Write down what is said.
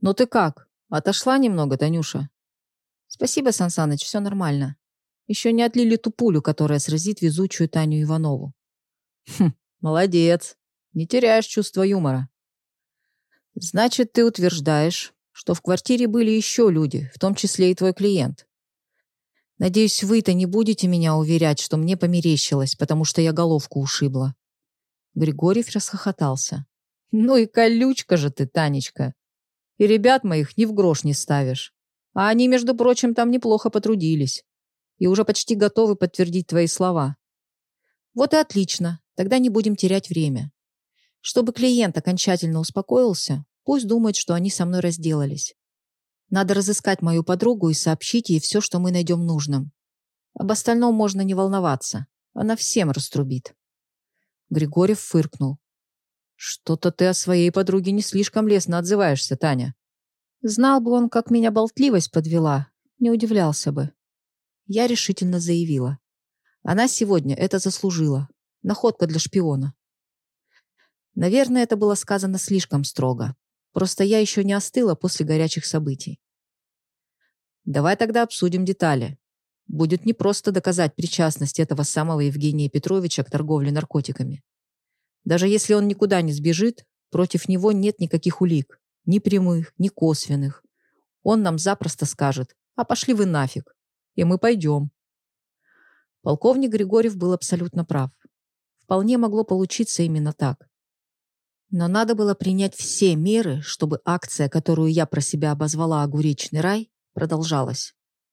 «Ну ты как? Отошла немного, Танюша?» «Спасибо, Сансаныч, все нормально. Еще не отлили ту пулю, которая сразит везучую Таню Иванову». «Хм, молодец. Не теряешь чувство юмора». «Значит, ты утверждаешь, что в квартире были еще люди, в том числе и твой клиент. Надеюсь, вы-то не будете меня уверять, что мне померещилось, потому что я головку ушибла». Григорьев расхохотался. «Ну и колючка же ты, Танечка. И ребят моих ни в грош не ставишь. А они, между прочим, там неплохо потрудились. И уже почти готовы подтвердить твои слова. Вот и отлично. Тогда не будем терять время. Чтобы клиент окончательно успокоился, пусть думает, что они со мной разделались. Надо разыскать мою подругу и сообщить ей все, что мы найдем нужным. Об остальном можно не волноваться. Она всем раструбит. Григорьев фыркнул. «Что-то ты о своей подруге не слишком лестно отзываешься, Таня». Знал бы он, как меня болтливость подвела, не удивлялся бы. Я решительно заявила. Она сегодня это заслужила. Находка для шпиона. Наверное, это было сказано слишком строго. Просто я еще не остыла после горячих событий. Давай тогда обсудим детали. Будет непросто доказать причастность этого самого Евгения Петровича к торговле наркотиками. Даже если он никуда не сбежит, против него нет никаких улик. Ни прямых, ни косвенных. Он нам запросто скажет, а пошли вы нафиг. И мы пойдем. Полковник Григорьев был абсолютно прав. Вполне могло получиться именно так. Но надо было принять все меры, чтобы акция, которую я про себя обозвала «Огуречный рай», продолжалась.